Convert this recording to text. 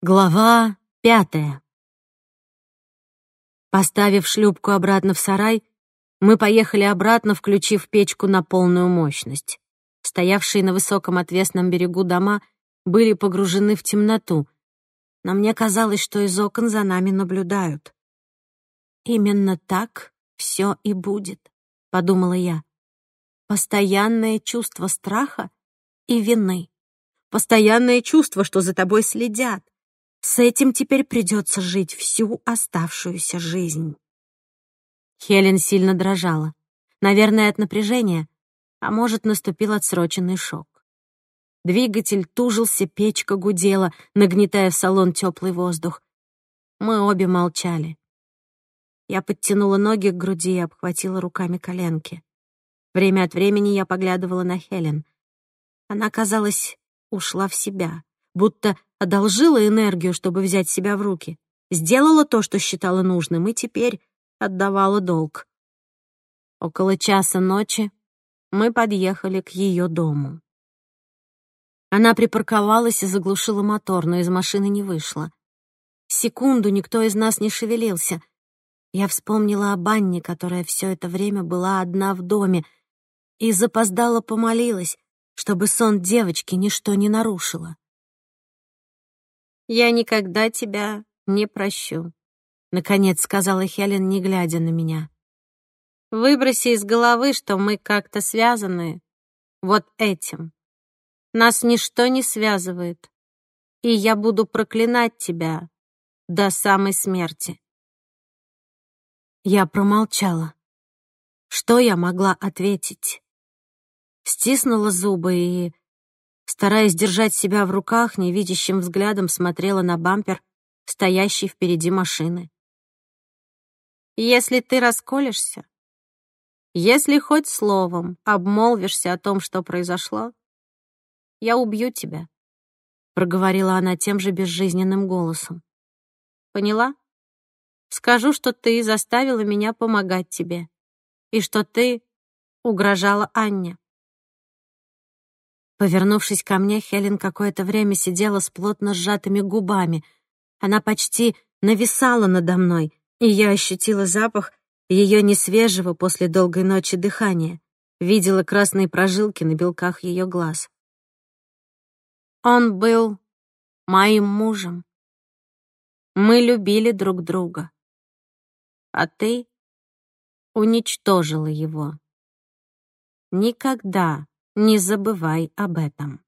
Глава пятая. Поставив шлюпку обратно в сарай, мы поехали обратно, включив печку на полную мощность. Стоявшие на высоком отвесном берегу дома были погружены в темноту, но мне казалось, что из окон за нами наблюдают. «Именно так все и будет», — подумала я. «Постоянное чувство страха и вины. Постоянное чувство, что за тобой следят, с этим теперь придется жить всю оставшуюся жизнь. Хелен сильно дрожала. Наверное, от напряжения, а может, наступил отсроченный шок. Двигатель тужился, печка гудела, нагнетая в салон теплый воздух. Мы обе молчали. Я подтянула ноги к груди и обхватила руками коленки. Время от времени я поглядывала на Хелен. Она, казалось, ушла в себя, будто одолжила энергию, чтобы взять себя в руки, сделала то, что считала нужным, и теперь отдавала долг. Около часа ночи мы подъехали к ее дому. Она припарковалась и заглушила мотор, но из машины не вышла. Секунду никто из нас не шевелился. Я вспомнила об Анне, которая все это время была одна в доме, и запоздала помолилась, чтобы сон девочки ничто не нарушило. «Я никогда тебя не прощу», — наконец сказала Хелен, не глядя на меня. «Выброси из головы, что мы как-то связаны вот этим. Нас ничто не связывает, и я буду проклинать тебя до самой смерти». Я промолчала. Что я могла ответить? Стиснула зубы и Стараясь держать себя в руках, невидящим взглядом смотрела на бампер, стоящий впереди машины. «Если ты расколешься, если хоть словом обмолвишься о том, что произошло, я убью тебя», — проговорила она тем же безжизненным голосом. «Поняла? Скажу, что ты заставила меня помогать тебе и что ты угрожала Анне. Повернувшись ко мне, Хелен какое-то время сидела с плотно сжатыми губами. Она почти нависала надо мной, и я ощутила запах ее несвежего после долгой ночи дыхания, видела красные прожилки на белках ее глаз. Он был моим мужем. Мы любили друг друга. А ты уничтожила его. Никогда не забывай об этом.